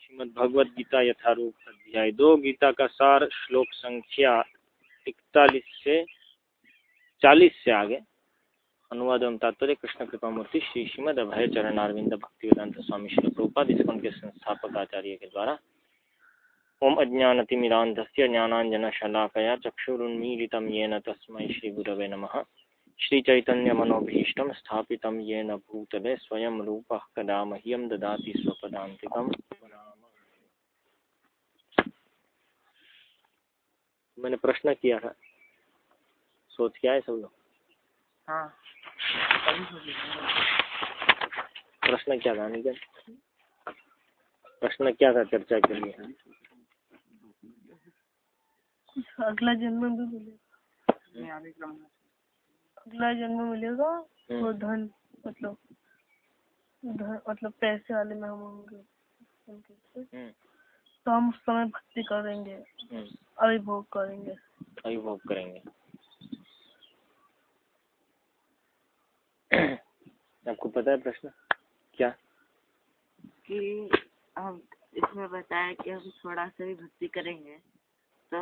श्रीमद भगवद गीता यथारूप अध्याय दो गीता का सार श्लोक संख्या इकतालीस से चालीस से आगे। अनुवाद एवं तात्पर्य, कृष्ण कृपा मूर्ति श्री श्रीमद अभय चरण अरविंद भक्ति वेदांत स्वामी श्री प्रभुपाद इसको के संस्थापक आचार्य के द्वारा। ओम अज्ञानतिमिरान्धस्य ज्ञानाञ्जनशलाकया चक्षुरुन्मीलितं येन तस्मै श्रीगुरवे नमः। श्रीचैतन्यमनोभीष्टं स्थापितं येन भूतले स्वयं रूपः कदा मह्यं ददाति स्वपदान्तिकम्। मैंने प्रश्न किया था सोच क्या है सब लोग? हाँ। प्रश्न क्या था निकल प्रश्न क्या था चर्चा के लिए? अगला जन्म भी मिलेगा अगला जन्म मिलेगा हम्म। वो धन मतलब धन मतलब पैसे वाले में हम होंगे उनके। हम्म, तो हम उस समय भक्ति करेंगे हम्म, अभिभोग करेंगे। अभिभोग करेंगे। आपको पता है प्रश्न? क्या? कि हम इसमें बताया कि हम थोड़ा सा भी भक्ति करेंगे तो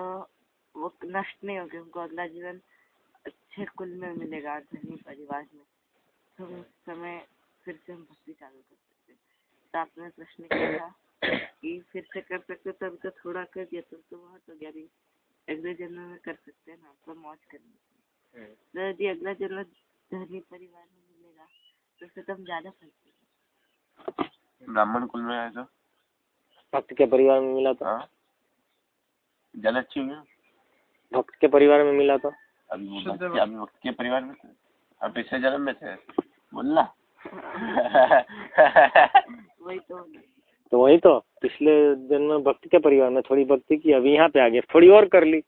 वो नष्ट नहीं होगी हमको अगला जीवन अच्छे कुल में मिलेगा धनी परिवार में तो उस समय फिर से हम भक्ति चालू कर सकते हैं। तो आपने प्रश्न किया था कि फिर से कर सकते तो अभी तो थोड़ा कर दिया तो, तो बहुत हो गया। अभी अगले जन्म में कर सकते हैं ना तो मौज करनी हम्म, तो यदि अगला जन्म धनी परिवार में मिलेगा तो फिर तो हम ज़्यादा फल ब्राह्मण कुल में है तो? भक्त के परिवार में मिला तो? हाँ। जल अच्छी हुई भक्त के परिवार में मिला तो? अभी अभी भक्त के परिवार में थे अब पिछले जन्म में थे बोलना। वही तो। तो वही तो पिछले जन्म में भक्त के परिवार में थोड़ी भक्ति की अभी यहाँ पे आ गए थोड़ी और कर ली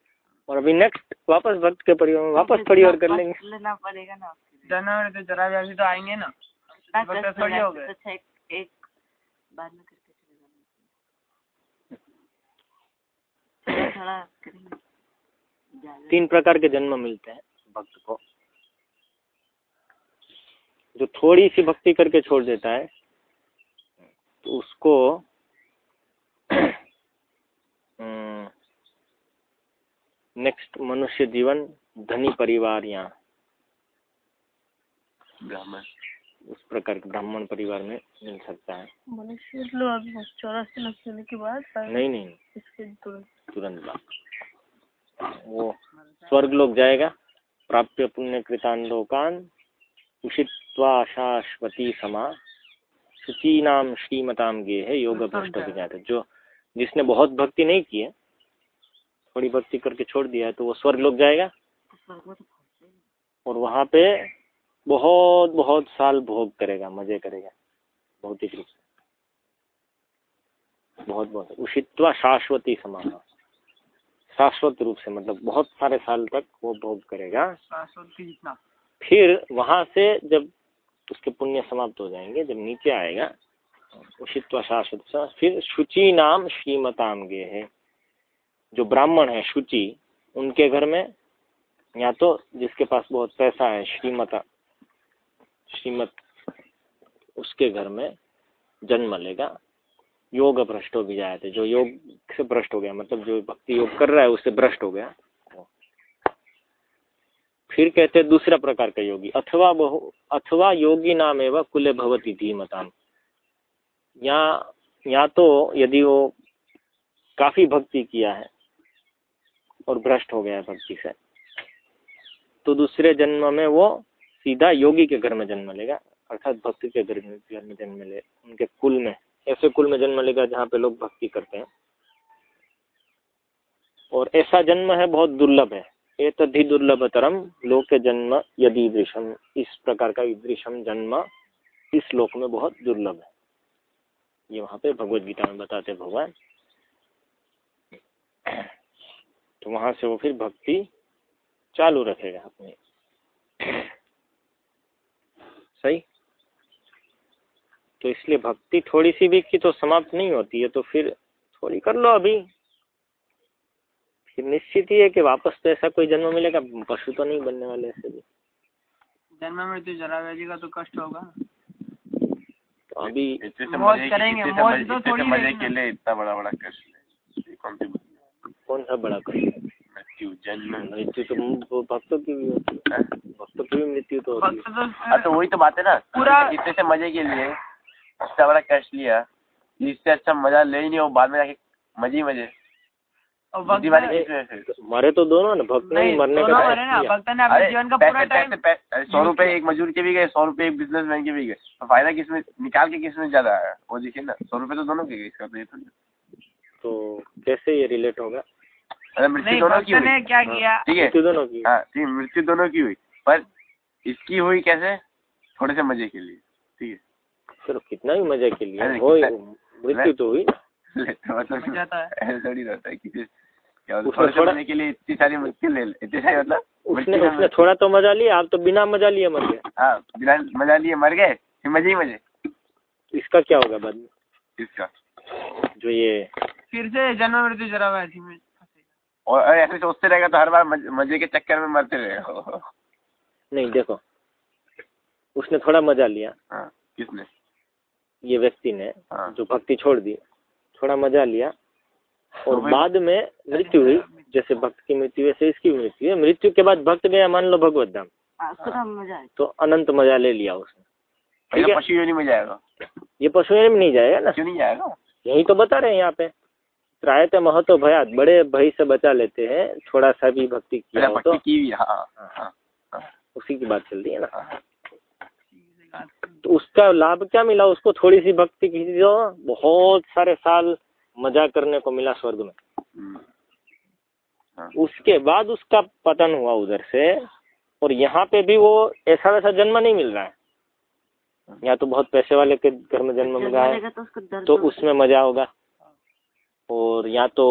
और अभी नेक्स्ट वापस भक्त के परिवार में वापस थोड़ी और कर लेंगे। लेना पड़ेगा ना में तो जरा व्याधि तो आएँगे ना। इतना थोड़ी हो हो गए। तो एक, बार में करके चले जाना। थोड़ा करेंगे। तीन प्रकार के जन्म मिलते हैं भक्त को। जो थोड़ी सी भक्ति करके छोड़ देता है तो उसको नेक्स्ट मनुष्य जीवन धनी परिवार या ब्राह्मण। उस प्रकार के ब्राह्मण परिवार में मिल सकता है। मनुष्य अभी चौरासी के बाद नहीं नहीं। इसके तुरंत। तुरंत बात। वो स्वर्ग लोग जाएगा। प्राप्य पुण्य कृतान लोकान उषित्वा शाश्वती समा। शुची नाम श्रीमताम गे है योग भ्रष्ट जाते जो जिसने बहुत भक्ति नहीं की है थोड़ी भक्ति करके छोड़ दिया है तो वो स्वर्ग लोग जाएगा। और वहाँ पे बहुत बहुत साल भोग करेगा मज़े करेगा। भौतिक रूप से। बहुत बहुत। उषित्वा शाश्वती समान शाश्वत रूप से मतलब बहुत सारे साल तक वो भोग करेगा। शाश्वत फिर वहाँ से जब उसके पुण्य समाप्त हो जाएँगे जब नीचे आएगा उषित्वा शाश्वत फिर शुचि नाम श्रीमताम गे है जो ब्राह्मण है शुचि उनके घर में या तो जिसके पास बहुत पैसा है श्रीमता श्रीमत उसके घर में जन्म लेगा। योग भ्रष्ट हो भी जाए थे, जो योग से भ्रष्ट हो गया मतलब जो भक्ति योग कर रहा है, उससे भ्रष्ट हो गया। फिर कहते हैं दूसरा प्रकार का योगी, अथवा बहु, अथवा योगी नाम एवं कुल भवती धीमताम। या या तो यदि वो काफ़ी भक्ति किया है और भ्रष्ट हो गया है भक्ति से तो दूसरे जन्म में वो सीधा योगी के घर में जन्म लेगा, अर्थात भक्ति के घर में जन्म ले, उनके कुल में। ऐसे कुल में जन्म लेगा जहाँ पे लोग भक्ति करते हैं। और ऐसा जन्म है, बहुत दुर्लभ है। ये तद्धि दुर्लभतरम लोक जन्म यदि दृशम इस प्रकार का दृशम जन्म इस लोक में बहुत दुर्लभ है। ये वहाँ पे भगवत गीता में बताते भगवान। तो वहाँ से वो फिर भक्ति चालू रखेगा अपनी। सही? तो इसलिए भक्ति थोड़ी सी भी की तो समाप्त नहीं होती है तो फिर थोड़ी कर लो अभी। फिर निश्चित ही है कि वापस तो ऐसा कोई जन्म मिलेगा पशु तो नहीं बनने वाले ऐसे भी। जन्म मृत्यु जरा व्याधि का तो कष्ट होगा। तो अभी मौज करेंगे, मौज तो थोड़ी मज़े के लिए इतना बड़ा बड़ा कष्ट कौन सी कौन सा बड़ा कष्ट मृत्यु जन्म। मृत्यु तो भक्तों की भी होती है। भक्तों की भी मृत्यु तो होती है। हाँ तो तो वही तो बात है ना। पूरा- इतने से मज़े के लिए इतना बड़ा कैश लिया इससे अच्छा मज़ा ले ही नहीं वो बाद में जाके मज़े ही मज़े। और से मरे तो दोनों ना भक्त नहीं मरने का ना भक्त ने अपने जीवन का पूरा टाइम सौ रुपए एक मजदूर के भी गए सौ रुपए एक बिजनेसमैन के भी गए। तो फ़ायदा किसमें निकाल के किसमें ज़्यादा आया? वो देखिए ना सौ रुपए तो दोनों के गए इसका तो ये तो तो कैसे ये रिलेट होगा? अरे मृत्यु दोनों की हुई। क्या किया? ठीक है। मृत्यु दोनों की हाँ ठीक है, मृत्यु दोनों की हुई। पर इसकी हुई कैसे? थोड़े से मज़े के लिए ठीक है। चलो कितना भी मज़े के लिए हो मृत्यु तो हुई। तो मतलब मज़ा तो है। ऐसा थोड़ी रहता है किसी क्या बोलते, उसमें थोड़े से थोड़ा- मज़े के लिए इतनी सारी मृत्यु ले ले- इतनी सारी मतलब उसने थोड़ा तो मज़ा लिया आप तो बिना मज़ा लिए मर गए। हाँ बिना मज़ा लिए मर गए मज़े ही मज़े। इसका क्या होगा बाद में? इसका। जो ये फिर से जन्म मृत्यु जरा हुआ ऐसी में और और ऐसे सोचते रहेगा तो हर बार मज़े के चक्कर में मरते रहेगा नहीं देखो उसने थोड़ा मज़ा लिया। हाँ किसने? ये व्यक्ति ने हाँ जो भक्ति छोड़ दी थोड़ा मज़ा लिया और तो बाद में मृत्यु हुई जैसे भक्त की मृत्यु वैसे इसकी मृत्यु है मृत्यु के बाद भक्त गया मान लो भगवत धाम। उसका तो अनंत मज़ा ले लिया उसने। ठीक है? पशु योनि में जाएगा। ये पशु में नहीं जाएगा ना? क्यों नहीं जाएगा? यही तो बता रहे हैं यहाँ पे। त्रायते महतो भयात बड़े भय से बचा लेते हैं थोड़ा सा भी भक्ति किया तो। की हाँ हाँ हाँ। उसी की बात चल रही है ना? हाँ। तो उसका लाभ क्या मिला? उसको थोड़ी सी भक्ति की थी तो बहुत सारे साल मज़ा करने को मिला स्वर्ग में। हाँ। उसके बाद उसका पतन हुआ उधर से और यहाँ पे भी वो ऐसा वैसा जन्म नहीं मिल रहा है। या तो बहुत पैसे वाले के घर में जन्म मिल रहा है तो तो उसमें मज़ा होगा। और या तो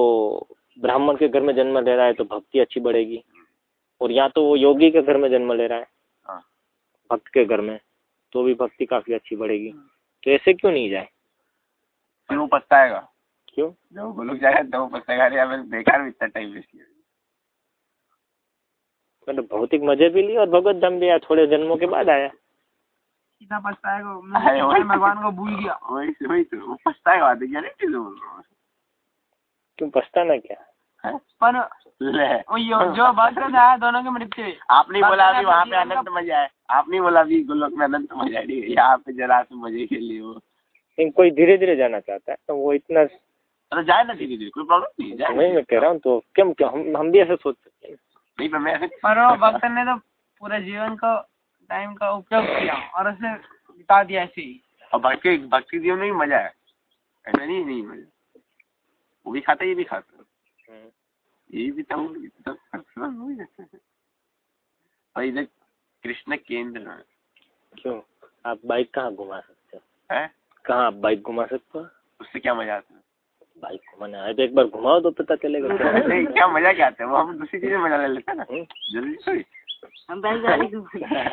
ब्राह्मण के घर में जन्म ले रहा है तो भक्ति अच्छी बढ़ेगी। और या तो वो योगी के घर में जन्म ले रहा है हाँ। भक्त के घर में। तो भी भक्ति काफ़ी अच्छी बढ़ेगी। तो ऐसे क्यों नहीं जाए? फिर वो पछताएगा। क्यों? जब वो गोलोक जाएगा तो वो पछताएगा। अरे बेकार में इतना टाइम वेस्ट किया। मतलब भौतिक मज़े भी लिए और भगवत धाम भी आया थोड़े जन्मों के बाद आया। कितना पछताएगा। अरे मैं वही- भगवान को भूल गया। वही वही तो। वो पछताएगा बात क्या? नहीं चीज़ बोल रहा हूँ। पछताना क्या? हैं? पर ले। जो से आया दोनों की मृत्यु। आपने बोला अभी वहाँ पे अनंत मज़ा है आपने बोला अभी गोलोक में अनंत मज़ा है ठीक है यहाँ पे जरा से मज़े के लिए वो लेकिन कोई धीरे धीरे जाना चाहता है तो वो इतना अरे जाए ना धीरे धीरे कोई प्रॉब्लम नहीं है, जाए वही मैं कह रहा हूँ तो क्यों क्यों हम हम भी ऐसे सोच सकते हैं नहीं पर मैं ऐसे पर वो भक्त ने तो पूरे जीवन को टाइम का उपयोग किया और उसे बिता दिया ऐसे ही और भक्ति भक्ति जीवन में भी मज़ा है ऐसा नहीं नहीं मज़ा वो भी खाता ये भी खाता हम्म। ये भी तो तो है। और इधर कृष्ण केंद्र क्यों? आप बाइक कहाँ घुमा सकते हो? हैं? कहाँ आप बाइक घुमा सकते हो? उससे क्या मज़ा आता है? बाइक घुमाना है तो एक बार घुमाओ तो पता चलेगा। क्या नहीं क्या मज़ा क्या आता है? वो हम दूसरी चीज़ें मज़ा ले लेते हैं ना। जल्दी ज़रूरी थोड़ी हम बैलगाड़ी घूमेंगे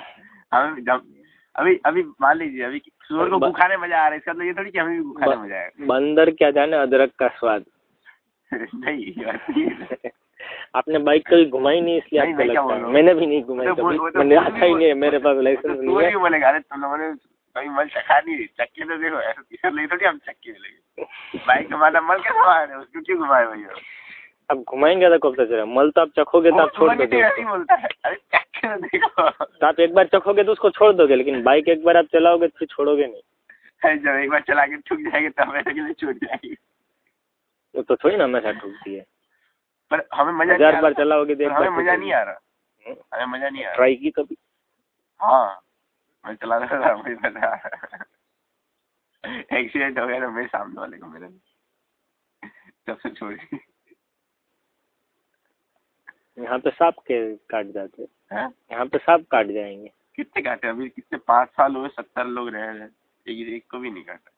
हमें जब अभी अभी मान लीजिए अभी सुअर को ब- भूखाने मज़ा आ रहा है इसका तो ये थोड़ी कि हमें भी भूखाने मज़ा आएगा। बंदर क्या जाने अदरक का स्वाद। नहीं। आपने बाइक कभी घुमाई नहीं इसलिए आपको लगता है? मैंने भी नहीं घुमाई तो कभी। तो मैंने आता ही नहीं है मेरे पास तो लाइसेंस नहीं है। बोलेगा अरे तुम लोगों ने कभी मल चखा नहीं चक्के तो देखो ऐसा नहीं थोड़ी हम चक्के बाइक हमारा मल क्या घुमा रहे उसको क्यों घुमाए भैया अब घुमाएँगे तो कब तक मल तो आप चखोगे तो आप छोड़ दोगे। तो तो आप एक बार चखोगे तो उसको छोड़ दोगे लेकिन बाइक एक बार आप चलाओगे तो फिर छोड़ोगे नहीं। जब एक बार चला के ठुक जाएँगे तो हमेशा के लिए छूट जाएगी। वो तो थोड़ी ना हमेशा ठुकती है। पर हमें मज़ा नहीं हज़ार आ बार रहा। चलाओगे तो हमें मज़ा नहीं आ रहा। हम्म। हमें मज़ा नहीं आ रहा। ट्राई की कभी? हाँ। मैं चला रहा था मुझे पता एक्सीडेंट हो गया था मेरे सामने वाले को मेरे तब से छोड़ी यहाँ पे सांप के काट जाते हैं? यहाँ पे सांप काट जाएँगे। कितने काटे अभी कितने? पाँच साल हुए सत्तर लोग रह रहे हैं। एक एक को भी नहीं काटा।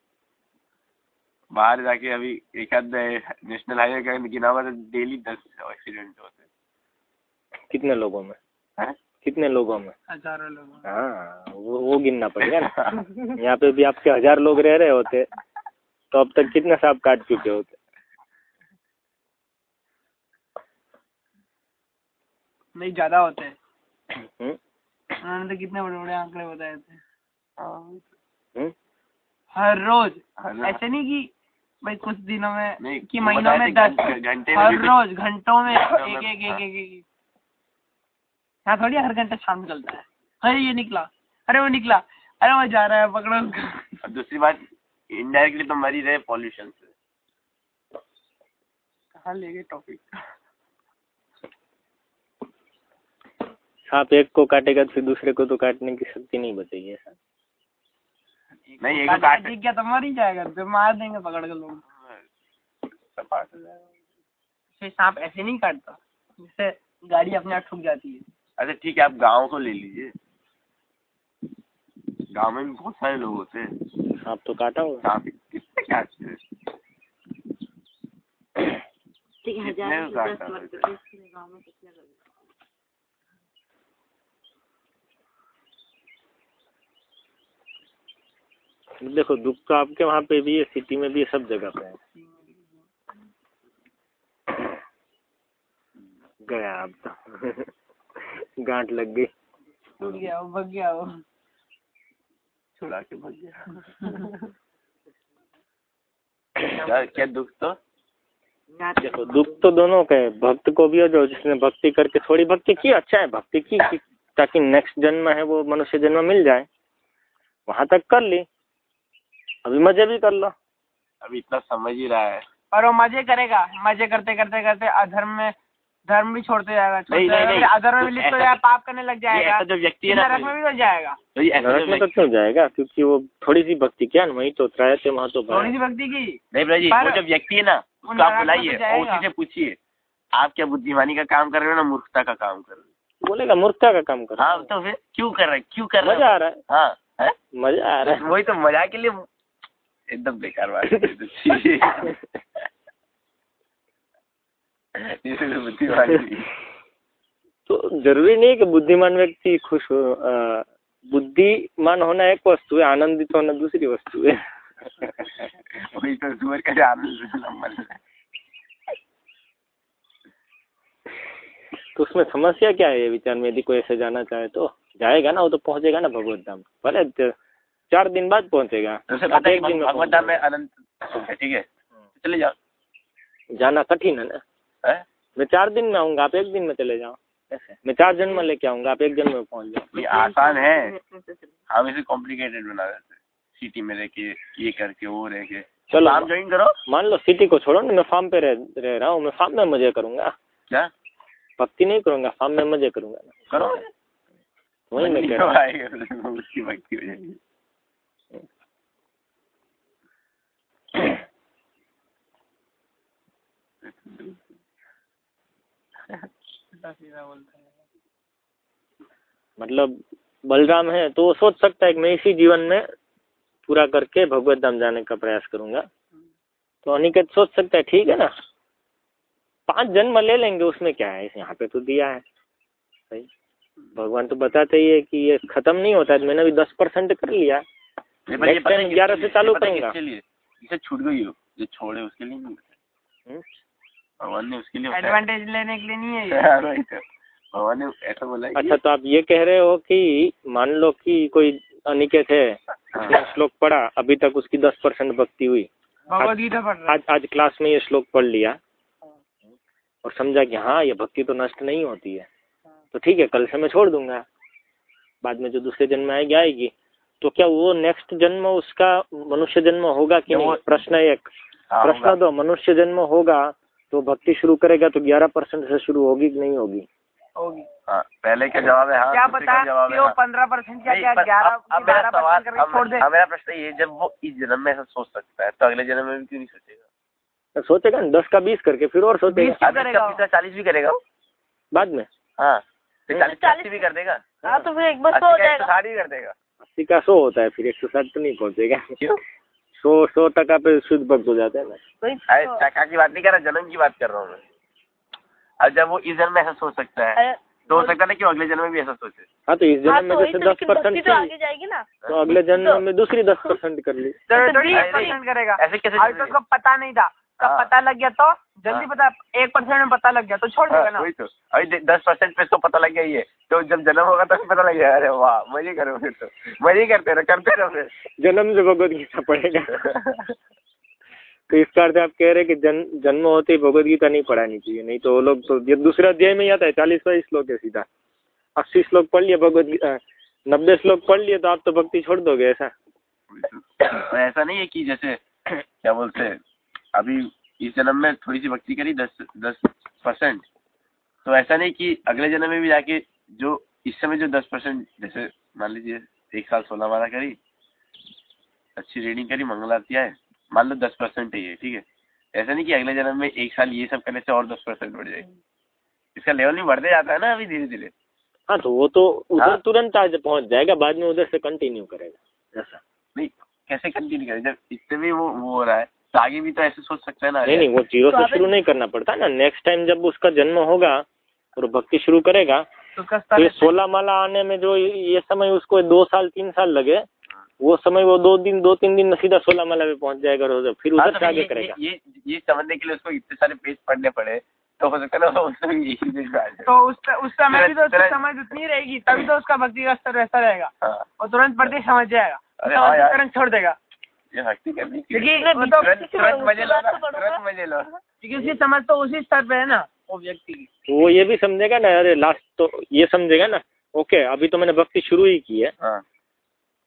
बाहर जाके अभी एक आध नेशनल हाईवे का गिना हुआ तो डेली दस एक्सीडेंट होते हैं कितने लोगों में हैं? कितने लोगों में हज़ारों लोग हाँ वो वो गिनना पड़ेगा ना यहाँ पे भी आपके हज़ार लोग रह रहे होते तो अब तक कितने सांप काट चुके होते नहीं ज़्यादा होते हैं हम्म? उन्होंने तो कितने बड़े बड़े आंकड़े बताए थे हम्म? हर रोज। ऐसे नहीं कि भाई कुछ दिनों में कि महीनों में दस घंटे हर रोज घंटों में एक एक एक हाँ। एक एक हाँ थोड़ी हर घंटे शाम निकलता है। अरे ये निकला। अरे वो निकला। अरे वो जा रहा है पकड़ो उसको। दूसरी बात इनडायरेक्टली तो मरी रहे पॉल्यूशन से। कहाँ ले गए टॉपिक सांप एक को काटेगा तो फिर दूसरे को तो काटने की शक्ति नहीं बचेगी ऐसा नहीं एक काट ठीक क्या तो मर ही जाएगा तो मार देंगे पकड़ के लोग। सपाट जाएगा। फिर सांप ऐसे नहीं काटता जिससे गाड़ी अपने आप ठुक जाती है। अच्छा ठीक है आप गाँव को ले लीजिए। गाँव में भी बहुत सारे लोग होते हैं। सांप तो काटा होगा सांप कितने काटते हैं? ठीक है हज़ार दस इसके गाँव में कितने लोग देखो दुख तो आपके वहाँ पे भी है सिटी में भी है सब जगह पे है। गया अब तो। गांठ लग गई। टूट गया वो भग गया वो। छुड़ा के भाग गया। क्या क्या दुख तो? देखो दुख तो दोनों का है। भक्त को भी है जो जिसने भक्ति करके थोड़ी भक्ति की अच्छा है भक्ति की, की ताकि नेक्स्ट जन्म है वो मनुष्य जन्म मिल जाए। वहाँ तक कर ली। अभी मज़े भी कर लो। अभी इतना समझ ही रहा है। और वो मज़े करेगा। मज़े करते करते करते अधर्म में धर्म भी छोड़ते जाएगा। छोड़ते नहीं, नहीं, नहीं। अधर्म में लिप्त हो जाएगा पाप करने लग जाएगा ऐसा जो व्यक्ति है ना नरक में भी तो जाएगा। तो नरक में तो क्यों जाएगा? क्योंकि वो थोड़ी सी भक्ति किया ना वही तो त्रायते वहाँ तो थोड़ी सी भक्ति की। नहीं पर- वो जो व्यक्ति है ना उसको आप तो बुलाइए और उसी से पूछिए आप क्या बुद्धिमानी का काम कर रहे हो ना मूर्खता का काम कर रहे हो? बोलेगा मूर्खता का काम कर हाँ तो फिर क्यों कर रहे हैं? क्यों कर रहे मज़ा आ रहा है। हाँ है? मज़ा आ रहा है। वही तो मज़ा के लिए एकदम बेकार बात है तो तो बुद्धिमानी तो ज़रूरी नहीं कि बुद्धिमान व्यक्ति खुश हो बुद्धिमान होना एक वस्तु है आनंदित होना दूसरी वस्तु है। वही तो सुअर का आनंद तो उसमें समस्या क्या है ये विचार में? यदि कोई ऐसे जाना चाहे तो जाएगा ना वो तो पहुंचेगा ना भगवत धाम। भले चार दिन बाद पहुंचेगा। तो पता है एक दिन में भगवत धाम में अनंत सुख है ठीक है? तो चले जाओ। जाना कठिन है ना? है? मैं चार दिन में आऊँगा आप एक दिन में चले जाओ। मैं चार जन्म लेके आऊँगा आप एक जन्म में पहुँच जाओ। ये आसान है। अपने से चलो। हम इसे कॉम्प्लिकेटेड बना देते हैं सिटी में रह के ये करके वो रह के चलो। आप ज्वाइन करो। मान लो सिटी को छोड़ो ना मैं फार्म पे रह रह रहा हूँ मैं फार्म में मज़े करूँगा। क्या? भक्ति नहीं करूँगा फार्म में मज़े करूँगा। करो। वही मैं कह रहा हूँ आएगा उसकी भक्ति हो जाएगी मतलब बलराम है तो वो सोच सकता है कि मैं इसी जीवन में पूरा करके भगवत धाम जाने का प्रयास करूँगा। तो अनिकेत सोच सकता है ठीक है ना? पाँच जन्म ले लेंगे उसमें क्या है? यहाँ पे तो दिया है। सही। भगवान तो बताते ही है कि ये खत्म नहीं होता है मैंने भी दस परसेंट कर लिया। है 11 से चालू करूँगा। छूट गई हो जो छोड़े उसके लिए? भगवान ने उसके लिए एडवांटेज लेने के लिए नहीं है ये। हाँ, तो। भगवान ने ऐसा बोला अच्छा तो आप ये कह रहे हो कि मान लो कि कोई अनिकेत है हाँ। श्लोक पढ़ा अभी तक उसकी दस परसेंट भक्ति हुई। भगवत गीता पढ़ रहा आज आज क्लास में ये श्लोक पढ़ लिया। और समझा कि हाँ ये भक्ति तो नष्ट नहीं होती है। तो ठीक है कल से मैं छोड़ दूँगा। बाद में जो दूसरे जन्म में आएगी आएगी। तो क्या वो नेक्स्ट जन्म उसका मनुष्य जन्म होगा कि नहीं? प्रश्न एक। हाँ, प्रश्न दो मनुष्य जन्म होगा तो भक्ति शुरू करेगा तो ग्यारह परसेंट से शुरू होगी कि नहीं होगी? होगी। हाँ, पहले का जवाब है हाँ क्या जवाब है हाँ। पंद्रह परसेंट क्या ग्यारह अब- अब मेरा सवाल प्रश्न ये जब वो इस जन्म में ऐसा सोच सकता है तो अगले जन्म में भी क्यों नहीं सोचेगा? तो सोचेगा ना दस का बीस करके फिर और सोचेगा। चालीस भी करेगा बाद में। हाँ तो चालीस भी कर देगा। हाँ तो फिर एक बार तो हो सौ जाएगा। साठ भी कर देगा। अस्सी का सौ होता है फिर एक सौ साठ तो नहीं पहुंचेगा। क्यों? सौ सौ टका पे शुद्ध भक्त हो जाता है ना। अरे तो- टका की बात नहीं कर रहा जन्म की बात कर रहा हूँ मैं। अब जब वो इस जन्म में ऐसा सोच सकता है तो हो सकता है कि अगले जन्म में भी ऐसा सोचे। हाँ तो इस हाँ जन्म तो में वही जैसे तो दस परसेंट तो आगे जाएगी ना। तो अगले जन्म में दूसरी दस परसेंट कर ली। तो ऐसे कैसे तो उसको पता नहीं था। उसका हाँ। पता लग गया तो जल्दी हाँ। पता एक परसेंट में पता लग गया तो छोड़ देगा हाँ, ना। वही तो। अभी दस परसेंट पे इसको पता लग गया ये तो जब जन्म होगा तभी पता लग गया। अरे वाह मज़े करो फिर तो। मज़े करते रहो करते रहो फिर। जन्म से भगवत गीता पढ़ेगा। तो इसका अर्थ आप कह रहे हैं कि जन, जन्म होते ही भगवत गीता नहीं पढ़ानी चाहिए। नहीं तो वो लोग तो ये दूसरे अध्याय में ही आता है चालीसवा श्लोक है सीधा। अस्सी श्लोक पढ़ लिया भगवत गीता नब्बे श्लोक पढ़ लिए तो आप तो भक्ति छोड़ दोगे ऐसा। तो ऐसा नहीं है कि जैसे क्या बोलते हैं अभी इस जन्म में थोड़ी सी भक्ति करी दस दस परसेंट तो ऐसा नहीं कि अगले जन्म में भी जाके जो इस समय जो दस परसेंट जैसे मान लीजिए एक साल सोलह बारह करी अच्छी रीडिंग करी मंगल आरती आए मान लो दस परसेंट है ठीक है? ऐसा नहीं कि अगले जन्म में एक साल ये सब करने से और दस परसेंट बढ़ जाएगी। इसका लेवल भी बढ़ते जाता है ना अभी धीरे धीरे हाँ तो वो तो उधर हाँ। तुरंत आज पहुँच जाएगा बाद में उधर से कंटिन्यू करेगा। ऐसा नहीं कैसे कंटिन्यू करेगा? जब इससे भी वो वो हो रहा है तो आगे भी तो ऐसे सोच सकते हैं ना नहीं नहीं वो ज़ीरो तो से शुरू नहीं करना पड़ता ना। नेक्स्ट टाइम जब उसका जन्म होगा और वो भक्ति शुरू करेगा तो तो ये सोलह माला आने में जो ये समय उसको दो साल तीन साल लगे वो समय वो दो दिन दो तीन दिन में सीधा सोलह माला पे पहुँच जाएगा रोज फिर हाँ, उधर तो से आगे करेगा। ये ये समझने के लिए उसको इतने सारे पेज पढ़ने पड़े तो हो सकता है ना उसमें यही में तो उस उस समय भी तो उसकी समझ उतनी रहेगी तभी तो उसका भक्ति का स्तर वैसा रहेगा हाँ। और तुरंत पढ़ते समझ जाएगा। अरे हाँ। तुरंत छोड़ देगा। ये भक्ति करनी क्योंकि चाहिए वो तुरंत तुरंत मज़े लो तुरंत मज़े लो। क्योंकि उसकी समझ तो उसी स्तर पे है ना वो व्यक्ति की। तो वो ये भी समझेगा ना अरे लास्ट तो ये समझेगा ना ओके अभी तो मैंने भक्ति शुरू ही की है। हाँ।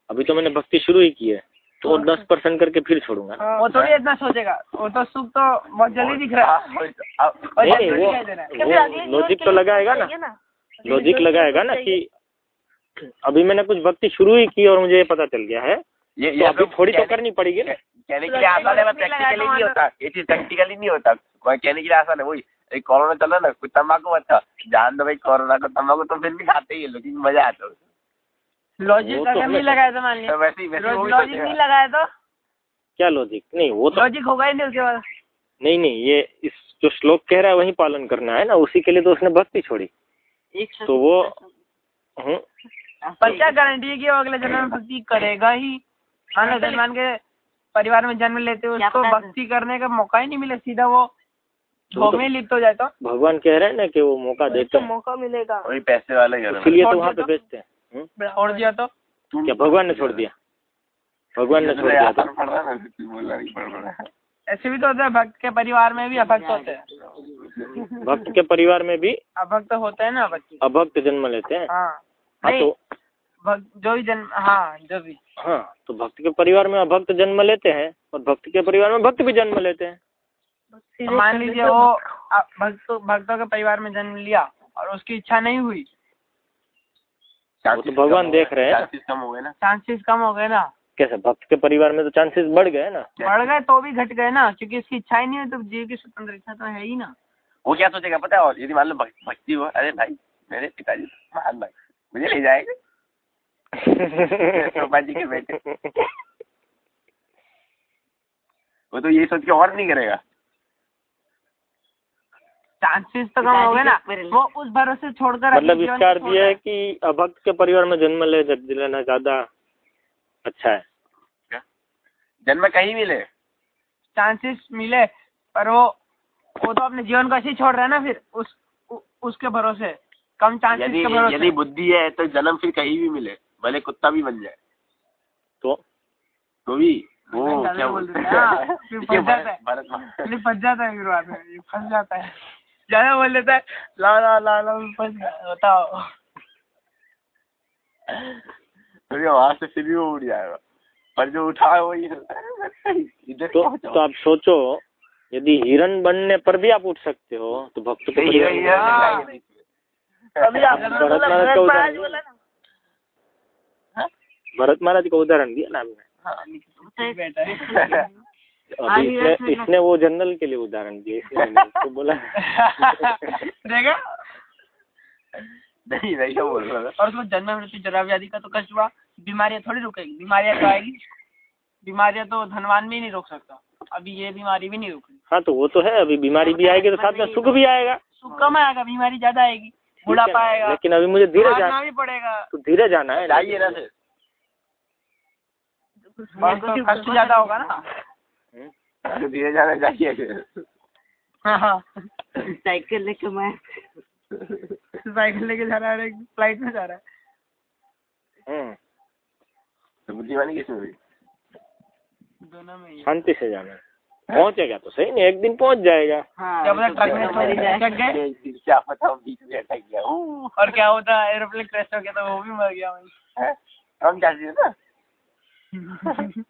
अभी तो मैंने भक्ति शुरू ही की है तो दस परसेंट करके फिर छोड़ूँगा। ना वो थोड़ी इतना सोचेगा वो तो सुख तो बहुत जल्दी दिख रहा है। हाँ, तो। रहा है। वो लॉजिक तो लगाएगा ना। लॉजिक लगाएगा ना कि अभी मैंने कुछ भक्ति शुरू ही की और मुझे ये पता चल गया है ये तो ये अभी थोड़ी तो करनी पड़ेगी ना। कहने के लिए आसान है प्रैक्टिकली नहीं होता ये चीज़ प्रैक्टिकली नहीं होता। कोई कहने के लिए आसान है वही। एक कोरोना चल रहा है ना कोई तम्बाकू मत खा जान दो भाई कोरोना को तम्बाकू तो फिर भी खाते ही है लेकिन मज़ा आता है लॉजिक तो अगर नहीं लगाया तो मान लिया। तो वैसे ही वैसे लॉजिक नहीं लगाया तो? क्या लॉजिक नहीं वो तो लॉजिक होगा ही नहीं उसके बाद। नहीं नहीं ये इस जो श्लोक कह रहा है वही पालन करना है ना उसी के लिए तो उसने भक्ति छोड़ी। तो वो हम्म, पर क्या गारंटी है कि वो अगले जन्म में भक्ति करेगा ही? मान लो सलमान के परिवार में जन्म लेते हुए उसको भक्ति करने का मौका ही नहीं मिले सीधा वो भोग तो- में लिप्त हो जाए तो। भगवान कह रहे हैं ना कि वो मौका देते तो हैं। मौका मिलेगा। वही पैसे वाले में तो छोड़ वहाँ पे दिया तो? बेचते हैं हम्म? छोड़ दिया तो? क्या भगवान ने छोड़ दिया? भगवान ने छोड़ दिया था है है ऐसे भी तो होता है भक्त के परिवार में भी अभक्त होते हैं। भक्त के परिवार में भी अभक्त होते हैं ना बच्चे अभक्त जन्म लेते हैं। हाँ हाँ तो भक्त जो भी जन्म हाँ जो भी। हाँ तो भक्त के परिवार में अभक्त जन्म लेते हैं और भक्त के परिवार में भक्त भी जन्म लेते हैं। तो मान लीजिए वो भक्त भक्तों के परिवार में जन्म लिया और उसकी इच्छा नहीं हुई। तो भगवान देख रहे हैं ना। चांसेस कम हो गए ना। चांसेस कम हो गए ना। कैसे? भक्त के परिवार में तो चांसेस बढ़ गए ना। बढ़ गए तो भी घट गए ना क्योंकि इसकी इच्छा ही नहीं हुई तो जीव की स्वतंत्र इच्छा तो है ही ना। वो क्या सोचेगा पता है? और यदि मान लो भक्ति हो अरे भाई मेरे पिताजी महान भाई मुझे ले जाएँगे। शोभा जी के बेटे। वो तो ये सोच के और नहीं करेगा। चांसेस तो कम हो गए ना। वो उस भरोसे छोड़कर मतलब इसका अर्थ को है कि अभक्त के परिवार में जन्म ले लेना ज़्यादा अच्छा है। जन्म कहीं मिले? चांसेस मिले पर वो वो तो अपने जीवन को ऐसे ही छोड़ रहा है ना फिर उस उ, उसके भरोसे। कम चांसेस यदि के भरोसे। यदि बुद्धि है तो जन्म फिर कहीं भी मिले। भले कुत्ता भी बन जाए। तो? तो भी? वो क्या बोलते हैं, हाँ, फिर फंस जाता है। ये फंस जाता है फिर बाद में फंस जाता है। ज़्यादा बोल देता है ला ला ला ला फंस गया बताओ। तो ये वहाँ से फिर भी वो उड़ जाएगा पर जो उठा है वही इधर तो तो आप सोचो यदि हिरन बनने पर भी आप उठ सकते हो तो भक्त के ये- परिवार ये- में ये- हाँ। ये- अभी आपने भरत महाराज का उदाहरण दिया ना आपने बैठा अभी इसने इसने वो जनरल के लिए उदाहरण दिया इसलिए मैंने उसको बोला। देखा? नहीं नहीं क्या बोल रहा था? और उसको जन्म मृत्यु जरा व्याधि का तो कष्ट हुआ। बीमारियाँ थोड़ी रुकेगी। बीमारियाँ तो आएगी। बीमारियाँ तो धनवान भी नहीं रोक सकता। अभी ये बीमारी भी नहीं रुक रही हाँ तो वो तो है अभी बीमारी भी आएगी तो साथ में सुख भी आएगा। सुख कम आएगा बीमारी ज़्यादा आएगी। बुढ़ापा आएगा। लेकिन अभी मुझे धीरे जाना भी पड़ेगा। तो धीरे जाना है। तो खर्च ज़्यादा होगा ना। हम्म। धीरे जाना चाहिए हाँ हाँ। साइकिल लेके मैं साइकिल लेके जा रहा है फ़्लाइट में जा रहा है। हम्म, तो बुद्धिमानी किसमें हुई? दोनों में शांति से जाना है। पहुंचेगा तो सही नहीं एक दिन पहुँच जाएगा। हाँ क्या पता तो ट्रक में अटक गए क्या पता बीच में अटक गया। और क्या होता है एरोप्लेन क्रैश हो गया तो वो भी मर गया हम क्या चीज़ ना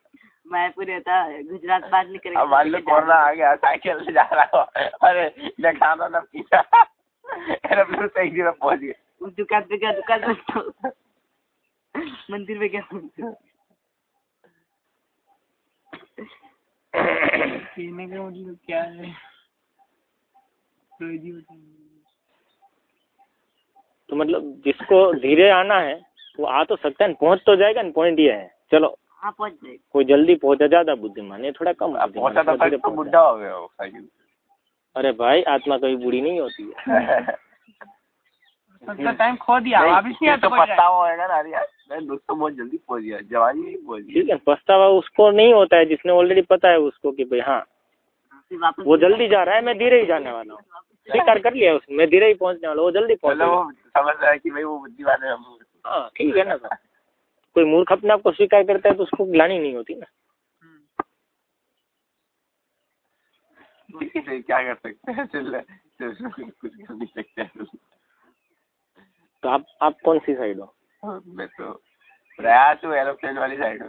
मायापुर रहता गुजरात पार नहीं अब मान लो कोरोना आ गया साइकिल से जा रहा हो। अरे न खाना न पीना एरोप्लेन से एक दिन में पहुँच गए। उस दुकान पे गया दुकान पे तो मंदिर में गया। कहने का मतलब क्या है? रोजी तो मतलब जिसको धीरे आना है वो आ तो सकता है ना, पहुँच तो जाएगा ना पॉइंट ये है। चलो। हाँ पहुँच जाएगा। कोई जल्दी पहुँचा ज़्यादा बुद्धिमान है थोड़ा कम पहुँचा तो तो बुढ़ा हो गया साइकिल अरे भाई आत्मा कभी बुरी नहीं होती है। टाइम खो दिया वापिस नहीं तो पछतावा होएगा ना यार दोस्तों बहुत जल्दी पहुँच गया जवानी नहीं पहुँच गई। ठीक है पछतावा उसको नहीं होता है जिसने ऑलरेडी पता है उसको कि भाई हाँ। वो जल्दी जा रहा है मैं धीरे ही जाने वाला हूँ। स्वीकार कर लिया उसने मैं धीरे ही पहुँचने वाला हूँ, वो जल्दी पहुँच समझ रहा है कि भाई वो बुद्धिमान है। हाँ ठीक है ना सर। कोई मूर्ख अपने आप को स्वीकार करता है तो उसको ग्लानी नहीं होती ना। क्या कर सकते हैं? चल चल कुछ कर नहीं सकते तो आप आप कौन सी साइड हो? मैं तो प्रयास हूँ एरोप्लेन वाली साइड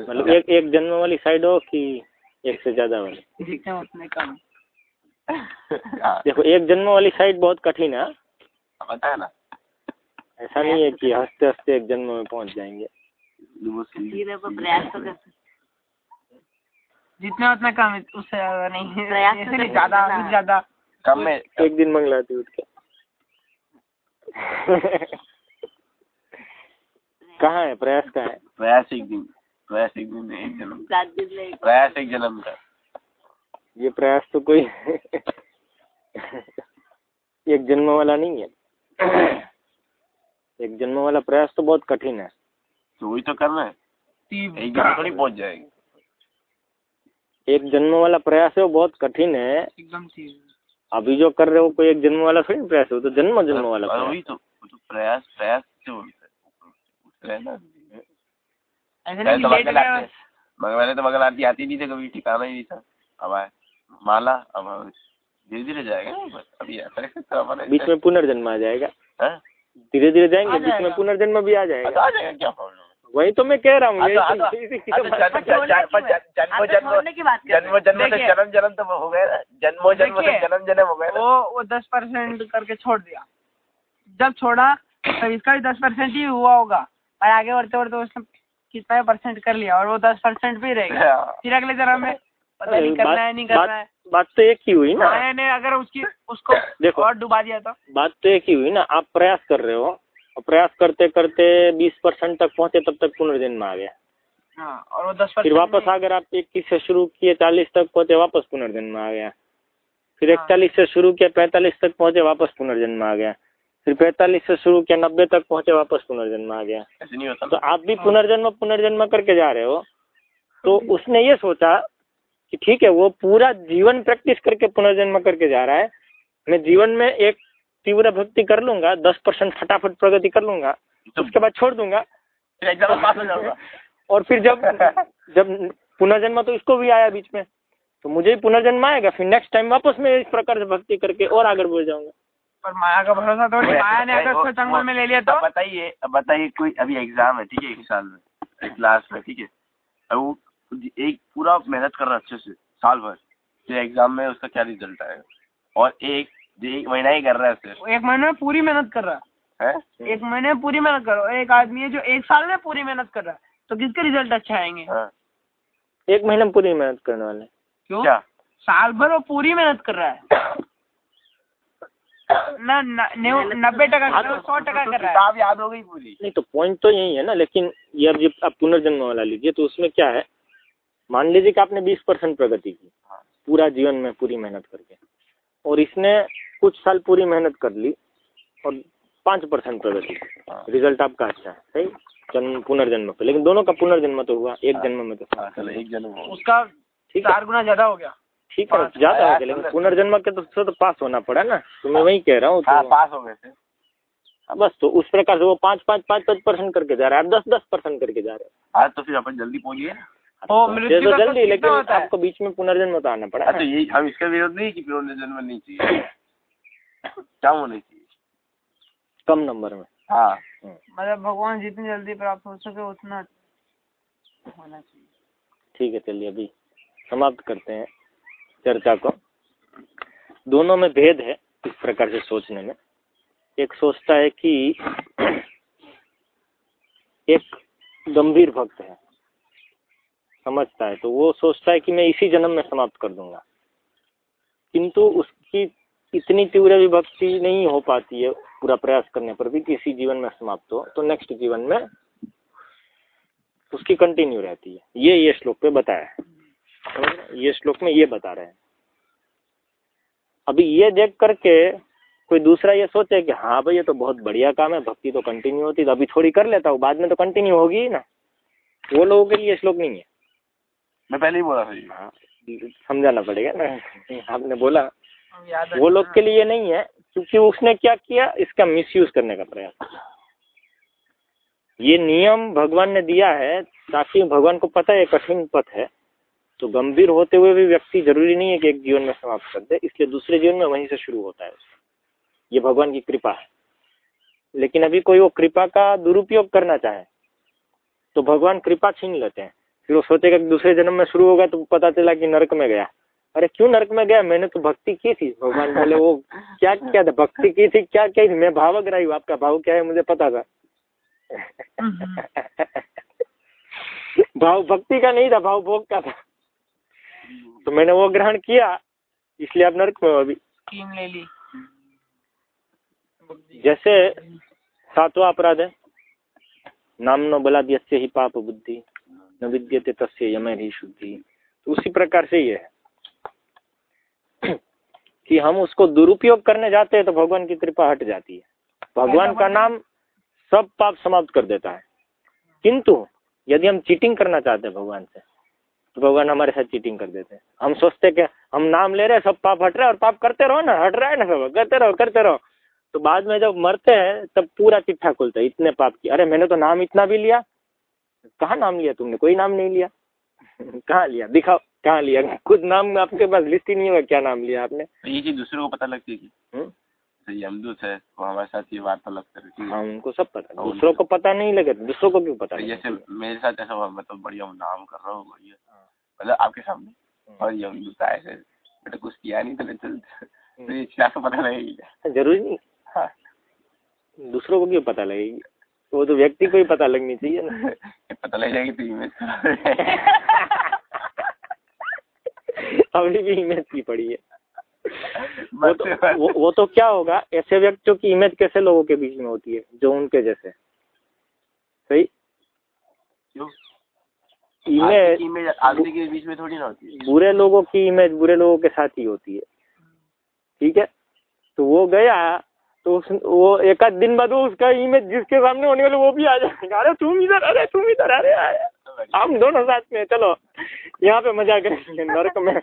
मतलब एक एक जन्म वाली साइड हो कि एक से ज़्यादा वाली? हैं कम। हाँ, देखो एक जन्म वाली साइड बहुत कठिन है पता है ना? ऐसा नहीं है कि हँसते हँसते एक जन्म में पहुँच जाएँगे। प्रयास तो कर जितना उतना कम है, उससे ज़्यादा नहीं प्रयास तो ज़्यादा कुछ ज़्यादा। कम में एक दिन मंगलाती उठ के। कहाँ है? प्रयास कहाँ है? प्रयास एक दिन प्रयास एक दिन नहीं, एक जन्म। प्रयास एक जन्म का। ये प्रयास तो कोई एक जन्म वाला नहीं है। एक जन्म वाला प्रयास तो बहुत कठिन है। तो वही तो करना है। एक दिन थोड़ी पहुँच जाएगी। एक जन्म वाला प्रयास है वो बहुत कठिन है। एकदम अभी जो कर रहे हो कोई एक जन्म वाला थोड़ी प्रयास है वो तो जन्म जन्म वाला प्रयास वही तो तो प्रयास प्रयास नहीं तो मंगल आरती पहले तो मंगल आरती आती नहीं थी कभी ठिकाना ही नहीं था। अब आए माला अब धीरे धीरे जाएगा ना बस अभी तो हमारे बीच में पुनर्जन्म आ जाएगा। हाँ? धीरे धीरे जाएँगे बीच में पुनर्जन्म भी आ जाएगा। आ जाएगा क्या प्रॉब्लम वही तो मैं कह रहा हूँ हाँ हाँ तो- तो- इसी की हाँ तो जन्म जन्म जन्म तो जन्म कर रहे जन्म हो। जन्म से जन्म जन्म तो हो गया ना। जन्मो जन्म से जन्म जन्म हो गया वो वो दस परसेंट करके छोड़ दिया। जब छोड़ा तब इसका भी दस परसेंट ही हुआ होगा। और आगे बढ़ते बढ़ते उसने कितना परसेंट कर लिया और वो दस परसेंट भी रहेगा हाँ। फिर अगले जन्म में पता नहीं बात- करना है नहीं करना है। बात बात तो एक ही हुई ना। माया ने अगर उसकी उसको देखो। और डुबा दिया तो। बात तो एक ही हुई ना। आप प्रयास कर रहे हो। और प्रयास करते करते बीस परसेंट तक पहुँचे तब तक पुनर्जन्म आ गया। हाँ और वो दस फिर वापस अगर आप इक्कीस से शुरू किए चालीस तक पहुँचे वापस पुनर्जन्म आ गया। फिर हाँ। इकतालीस से शुरू किया पैंतालीस तक पहुँचे वापस पुनर्जन्म आ गया। फिर पैंतालीस से शुरू किया नब्बे तक पहुँचे वापस पुनर्जन्म आ गया। ऐसे नहीं होता। तो आप भी पुनर्जन्म पुनर्जन्म करके जा रहे हो। तो उसने ये सोचा कि ठीक है वो पूरा जीवन प्रैक्टिस करके पुनर्जन्म करके जा रहा है। मैं जीवन में एक तीव्र भक्ति कर लूँगा दस परसेंट फटाफट प्रगति कर लूँगा तो उसके बाद छोड़ दूँगा। एग्ज़ाम पास हो जाऊँगा। और फिर जब जब पुनर्जन्म तो इसको भी आया बीच में तो मुझे भी पुनर्जन्म आएगा फिर नेक्स्ट टाइम वापस मैं इस प्रकार से भक्ति करके और आगे बढ़ जाऊँगा। पर माया का भरोसा थोड़ी माया ने अगर उसको चंगुल में ले लिया तो? बताइए बताइए कोई अभी एग्ज़ाम है ठीक है एक साल में एक क्लास में ठीक है। अब वो एक पूरा मेहनत कर रहा है अच्छे से साल भर। फिर एग्ज़ाम में उसका क्या रिज़ल्ट आएगा और एक एक महीना ही कर रहा है सिर्फ़ एक महीने में पूरी मेहनत कर रहा है। है? एक महीने में पूरी मेहनत करो एक आदमी है जो एक साल में पूरी मेहनत कर रहा है। तो किसके रिज़ल्ट अच्छे आएँगे? हाँ, एक महीने में पूरी मेहनत करने वाले। क्यों? क्या? साल भर वो पूरी मेहनत कर रहा है। ना नब्बे टका कर रहा है सौ टका तो कर रहा है। याद हो गई पूरी। नहीं तो पॉइंट तो यही है ना लेकिन ये अब जब आप पुनर्जन्म वाला लीजिए तो उसमें क्या है? मान लीजिए कि आपने बीस परसेंट प्रगति की पूरा जीवन में पूरी मेहनत करके। और इसने कुछ साल पूरी मेहनत कर ली और पाँच परसेंट प्रगति हाँ। रिज़ल्ट आपका अच्छा है सही? जन्म पुनर्जन्म पे। लेकिन दोनों का पुनर्जन्म तो हुआ एक हाँ। जन्म में तो हाँ चलो एक जन्म उसका ठीक है। चार गुना ज़्यादा हो गया। ठीक है। ज़्यादा हो हाँ, गया लेकिन पुनर्जन्म के तो उससे तो पास होना पड़ा ना। तो मैं वही कह रहा हूँ हाँ तो पास हो गए थे। हाँ, बस तो उस प्रकार से वो पाँच पाँच पाँच पाँच परसेंट करके जा रहा है। आप दस दस परसेंट करके जा रहे हैं। आज तो फिर अपन जल्दी पहुंचिए ना। ओ, तो मृत्यु तो जल्दी लेकिन आपको बीच में पुनर्जन्म तो आना पड़ा। हाँ तो यही हम इसका विरोध नहीं कि पुनर्जन्म नहीं चाहिए। क्या होना चाहिए? कम नंबर में। हाँ। मतलब भगवान जितनी जल्दी प्राप्त हो सके उतना होना चाहिए। ठीक है चलिए अभी समाप्त करते हैं चर्चा को। दोनों में भेद है इस प्रकार से सोचने में। एक सोचता है कि एक गंभीर भक्त है। समझता है तो वो सोचता है कि मैं इसी जन्म में समाप्त कर दूँगा। किंतु उसकी इतनी तीव्र विभक्ति नहीं हो पाती है पूरा प्रयास करने पर भी कि इसी जीवन में समाप्त हो तो नेक्स्ट जीवन में उसकी कंटिन्यू रहती है। ये ये श्लोक पे बताया है। ये श्लोक में ये बता रहे हैं। अभी ये देख करके कोई दूसरा ये सोचे कि हाँ भाई, ये तो बहुत बढ़िया काम है, भक्ति तो कंटिन्यू होती तो अभी थोड़ी कर लेता हूँ, बाद में तो कंटिन्यू होगी ना। वो लोगों के लिए श्लोक नहीं है। मैं पहले ही बोला था जी। हाँ समझाना पड़ेगा ना। आपने बोला। वो लोग के लिए नहीं है क्योंकि उसने क्या किया? इसका मिसयूज करने का प्रयास ये नियम भगवान ने दिया है ताकि भगवान को पता है कठिन पथ है। तो गंभीर होते हुए भी व्यक्ति ज़रूरी नहीं है कि एक जीवन में समाप्त कर दे इसलिए दूसरे जीवन में वहीं से शुरू होता है उसका। ये भगवान की कृपा है। लेकिन अभी कोई वो कृपा का दुरुपयोग करना चाहे तो भगवान कृपा छीन लेते हैं। फिर वो सोचेगा कि दूसरे जन्म में शुरू होगा तो पता चला कि नरक में गया। अरे क्यों नरक में गया? मैंने तो भक्ति की थी। भगवान बोले वो क्या क्या था? भक्ति की थी? क्या क्या थी? मैं भावग्राही हूँ। आपका भाव क्या है? मुझे पता था। भाव भक्ति का नहीं था भाव भोग का था। तो मैंने वो ग्रहण किया इसलिए आप नरक में अभी। ले ली। जैसे सातवां अपराध है नाम न बलाद्यस्य ही पाप बुद्धि। न विद्यते तस्य यमैर ही शुद्धि। तो उसी प्रकार से ये है कि हम उसको दुरुपयोग करने जाते हैं तो भगवान की कृपा हट जाती है। भगवान का नाम सब पाप समाप्त कर देता है। किंतु यदि हम चीटिंग करना चाहते हैं भगवान से तो भगवान हमारे साथ चीटिंग कर देते हैं। हम सोचते कि हम नाम ले रहे हैं, सब पाप हट रहा है और पाप करते रहो ना, हट रहा है ना सब, करते रहो करते रहो। तो बाद में जब मरते हैं, तब पूरा चिट्ठा खुलता है, इतने पाप की। अरे मैंने तो नाम इतना भी लिया कहाँ नाम लिया तुमने? कोई नाम नहीं लिया? कहाँ लिया? दिखाओ कहाँ लिया? खुद नाम आपके पास लिस्ट ही नहीं होगा क्या नाम लिया आपने? तो ये चीज़ दूसरों को पता लगती है कि हम्म? यमदूत है वो हमारे साथ ये वार्तालाप कर हाँ उनको सब पता है दूसरों को पता नहीं लगे दूसरों को क्यों पता तो जैसे मेरे साथ ऐसा हुआ मैं तो बढ़िया नाम कर रहा हूँ बढ़िया। मतलब आपके सामने। और यमदूत आए थे बेटा कुछ किया नहीं तो चल तो ये आपको पता लगेगी ज़रूरी नहीं। हाँ। दूसरों को क्यों पता लगेगी? वो तो व्यक्ति को ही पता लगनी चाहिए ना। पता लग जाएगी तो इमेज अभी भी इमेज की पड़ी है। वो तो वो, वो तो क्या होगा ऐसे व्यक्तियों की इमेज कैसे लोगों के बीच में होती है जो उनके जैसे। सही? क्यों? इमेज इमेज आदमी के बीच में थोड़ी ना होती है। बुरे लोगों की इमेज बुरे लोगों के साथ ही होती है। ठीक है? तो वो गया तो उस, वो एक आध दिन बाद वो उसका इमेज जिसके सामने होने वाले वो भी आ जाएगा। अरे तुम इधर, अरे तुम इधर, अरे हम दोनों साथ में चलो। यहाँ पे मज़ा करेंगे, नरक में।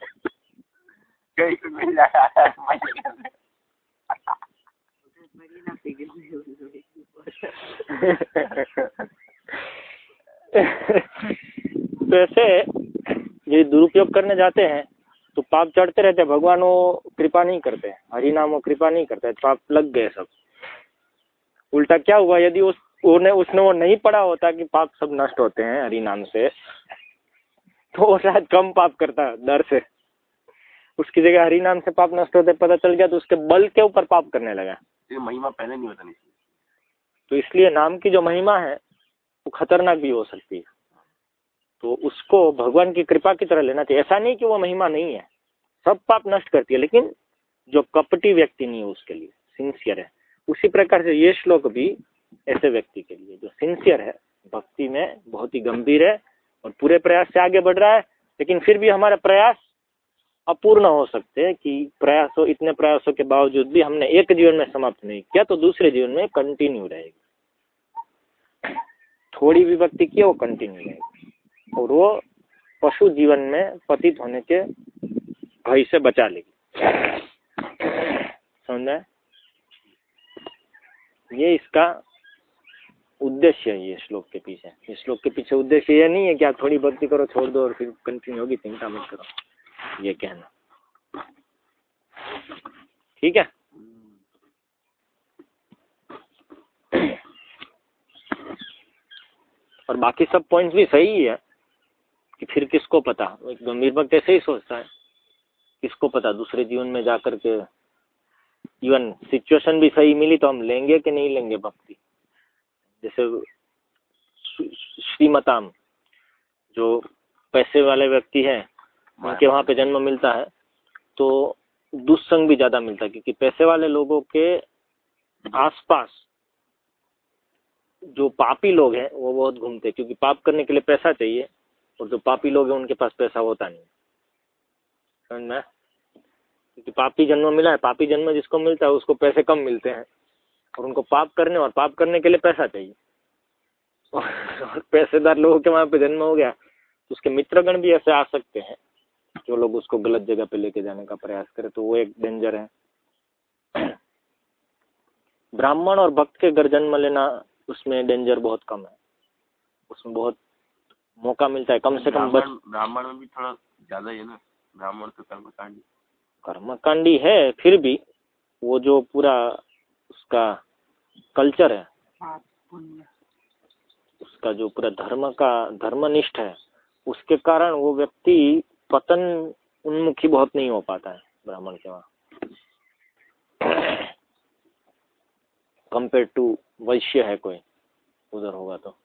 तो ऐसे ये दुरुपयोग करने जाते हैं तो पाप चढ़ते रहते भगवान वो कृपा नहीं करते हरि नाम वो कृपा नहीं करते पाप लग गए सब। उल्टा क्या हुआ यदि उस उन्हें उसने वो नहीं पढ़ा होता कि पाप सब नष्ट होते हैं हरि नाम से तो वो शायद कम पाप करता डर से। उसकी जगह हरि नाम से पाप नष्ट होते पता चल गया तो उसके बल के ऊपर पाप करने लगा। ये महिमा पहले नहीं होता नहीं तो इसलिए नाम की जो महिमा है वो खतरनाक भी हो सकती है। तो उसको भगवान की कृपा की तरह लेना चाहिए। ऐसा नहीं कि वो महिमा नहीं है। सब पाप नष्ट करती है, लेकिन जो कपटी व्यक्ति नहीं है उसके लिए सिंसियर है। उसी प्रकार से ये श्लोक भी ऐसे व्यक्ति के लिए, जो सिंसियर है, भक्ति में बहुत ही गंभीर है और पूरे प्रयास से आगे बढ़ रहा है, लेकिन फिर भी हमारा प्रयास अपूर्ण हो सकते हैं कि प्रयासों, इतने प्रयासों के बावजूद भी हमने एक जीवन में समाप्त नहीं किया तो दूसरे जीवन में कंटिन्यू रहेगी। थोड़ी भी भक्ति की वो कंटिन्यू रहेगी। और वो पशु जीवन में पतित होने के भय से बचा लेगी। समझ? ये इसका उद्देश्य है, ये श्लोक के पीछे। इस श्लोक के पीछे उद्देश्य ये नहीं है कि आप थोड़ी भक्ति करो, छोड़ दो और फिर कंटिन्यू होगी, चिंता मत करो। ये कहना। ठीक है? और बाकी सब पॉइंट्स भी सही है। कि फिर किसको पता? एक गंभीर भक्त ऐसे ही सोचता है, किसको पता? दूसरे जीवन में जाकर के इवन सिचुएशन भी सही मिली तो हम लेंगे कि नहीं लेंगे भक्ति? जैसे श्रीमताम, जो पैसे वाले व्यक्ति हैं, उनके वहाँ पे जन्म मिलता है तो दुस्संग भी ज़्यादा मिलता है, क्योंकि पैसे वाले लोगों के आसपास जो पापी लोग हैं, वो बहुत घूमते हैं, क्योंकि पाप करने के लिए पैसा चाहिए। और जो पापी लोग हैं, उनके पास पैसा होता नहीं। समझ में? क्योंकि पापी जन्म मिला है, पापी जन्म जिसको मिलता है, उसको पैसे कम मिलते हैं। और उनको पाप करने, और पाप करने के लिए पैसा चाहिए। और पैसेदार लोगों के वहाँ पे जन्म हो गया तो उसके मित्रगण भी ऐसे आ सकते हैं, जो लोग उसको गलत जगह पे लेके जाने का प्रयास करें तो वो एक डेंजर है। ब्राह्मण और भक्त के घर जन्म लेना, उसमें डेंजर बहुत कम है। उसमें बहुत मौका मिलता है कम से कम ब्राह्मण में भी थोड़ा ज़्यादा ही है ना? ब्राह्मण तो कर्मकांडी कर्मकांडी है फिर भी वो जो पूरा उसका कल्चर है हाँ, उसका जो पूरा धर्म का धर्मनिष्ठ है उसके कारण वो व्यक्ति पतन उन्मुखी बहुत नहीं हो पाता है ब्राह्मण के वहाँ। कंपेयर टू वैश्य है कोई उधर होगा तो।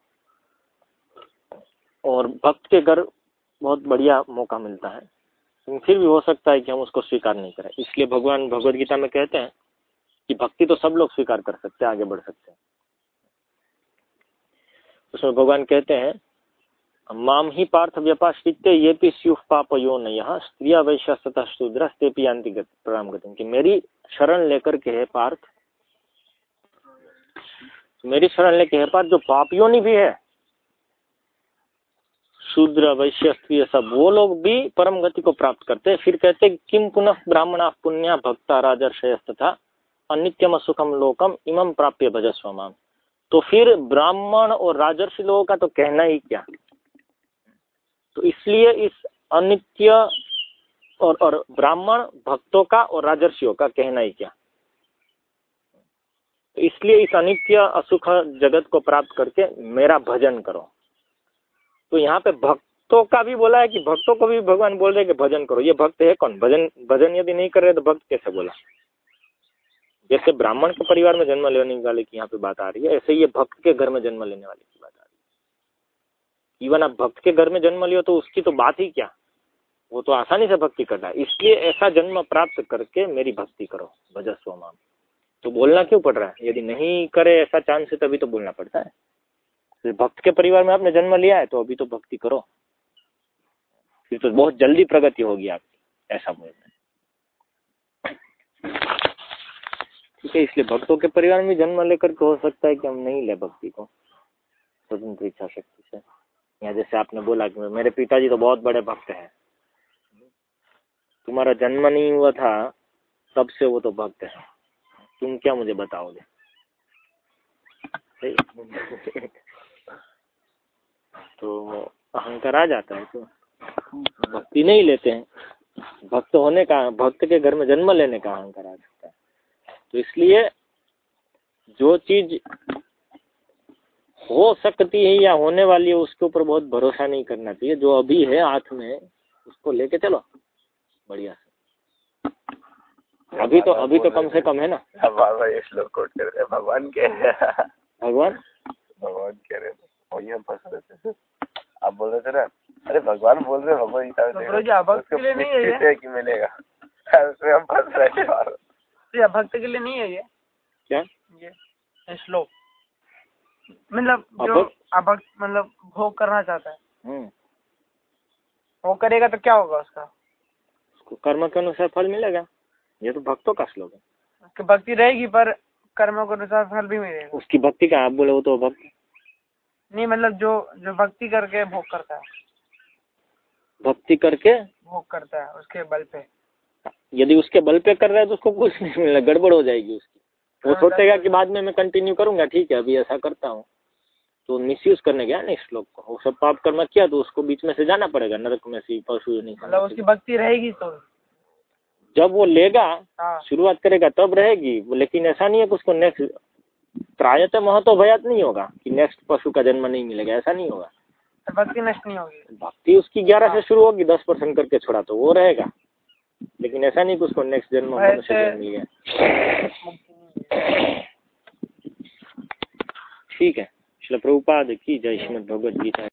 और भक्त के घर बहुत बढ़िया मौका मिलता है। लेकिन फिर भी हो सकता है कि हम उसको स्वीकार नहीं करें। इसलिए भगवान भगवद गीता में कहते हैं कि भक्ति तो सब लोग स्वीकार कर सकते हैं, आगे बढ़ सकते हैं। उसमें भगवान कहते हैं, माम ही पार्थ व्यपाश्रित्य ये भी स्युफ पाप यो न स्त्रिया वैश्य तथा शूद्र प्रणाम गति कि मेरी शरण लेकर के है पार्थ, मेरी शरण लेके है पार्थ, जो पापियों ने भी है शूद्र वैश्य स्त्री सब, वो लोग भी परम गति को प्राप्त करते हैं। फिर कहते किम पुनः ब्राह्मणा पुण्य भक्ता राजर्षय तथा अनित्यम सुखम लोकम इमम प्राप्य भजस्वमान तो फिर ब्राह्मण और राजर्षि लोगों का तो कहना ही क्या? तो इसलिए इस अनित्य और और ब्राह्मण भक्तों का और राजर्षियों का कहना ही क्या? तो इसलिए इस अनित्य असुख जगत को प्राप्त करके मेरा भजन करो। तो यहाँ पे भक्तों का भी बोला है कि भक्तों को भी भगवान बोल रहे कि भजन करो। ये भक्त है कौन? भजन भजन यदि नहीं कर रहे तो भक्त कैसे बोला? जैसे ब्राह्मण के परिवार में जन्म लेने वाले की यहाँ पे बात आ रही है, ऐसे ये भक्त के घर में जन्म लेने वाले की बात आ रही है। इवन आप भक्त के घर में जन्म लियो तो उसकी तो बात ही क्या? वो तो आसानी से भक्ति करता है। इसलिए ऐसा जन्म प्राप्त करके मेरी भक्ति करो, भजस्व माम। तो बोलना क्यों पड़ रहा है? यदि नहीं करे ऐसा चांस है तभी तो बोलना पड़ता है। भक्त के परिवार में आपने जन्म लिया है तो अभी तो भक्ति करो। फिर तो बहुत जल्दी प्रगति होगी आपकी, ऐसा रहे ठीक है, इसलिए भक्तों के परिवार में जन्म लेकर के हो सकता है कि हम नहीं ले भक्ति को। स्वतंत्र इच्छा शक्ति से। या जैसे आपने बोला कि मेरे पिताजी तो बहुत बड़े भक्त हैं। तुम्हारा जन्म नहीं हुआ था, तब से वो तो भक्त है। तुम क्या मुझे बताओगे? तो अहंकार आ जाता है तो भक्ति नहीं लेते हैं। भक्त होने का भक्त के घर में जन्म लेने का अहंकार आ जाता है। तो इसलिए जो चीज़ हो सकती है या होने वाली है उसके ऊपर बहुत भरोसा नहीं करना चाहिए। जो अभी है हाथ में उसको लेके चलो। बढ़िया से। अभी तो अभी तो कम से कम है ना। भगवान के भगवान भगवान? कह रहे और यहाँ फंस रहे थे। आप बोल रहे थे ना अरे भगवान बोल रहे भगवान गीता भक्त के लिए नहीं है ये। कि मिलेगा। उसमें हम फंस रहे थे ये भक्त के लिए नहीं है ये। क्या? ये श्लोक। मतलब जो अभक्त मतलब भोग करना चाहता है। हम्म। वो करेगा तो क्या होगा उसका? उसको कर्म के अनुसार फल मिलेगा। ये तो भक्तों का श्लोक है। उसकी भक्ति रहेगी पर कर्मों के अनुसार फल भी मिलेगा। उसकी भक्ति का आप बोले वो तो भक्त नहीं मतलब जो जो भक्ति करके भोग करता है। भक्ति करके? भोग करता है उसके बल पे। यदि उसके बल पे कर रहा है तो उसको कुछ नहीं मिलना गड़बड़ हो जाएगी उसकी। वो हाँ, सोचेगा कि बाद में मैं कंटिन्यू करूँगा ठीक है अभी ऐसा करता हूँ। तो मिसयूज करने गया ना इस श्लोक को। वो सब पाप कर्म किया तो उसको बीच में से जाना पड़ेगा नरक में से पशु नहीं मतलब उसकी भक्ति रहेगी तो। जब वो लेगा हाँ। शुरुआत करेगा तब रहेगी। लेकिन ऐसा नहीं है कि उसको नेक्स्ट प्रायतः महत्व भयात नहीं होगा कि नेक्स्ट पशु का जन्म नहीं मिलेगा ऐसा नहीं होगा। तो भक्ति नष्ट नहीं होगी। भक्ति उसकी ग्यारह से शुरू होगी दस परसेंट करके छोड़ा तो वो रहेगा। लेकिन ऐसा नहीं कि उसको नेक्स्ट जन्म मिल गया। ठीक है। श्री प्रभुपाद की जय श्रीमद भगवद गीता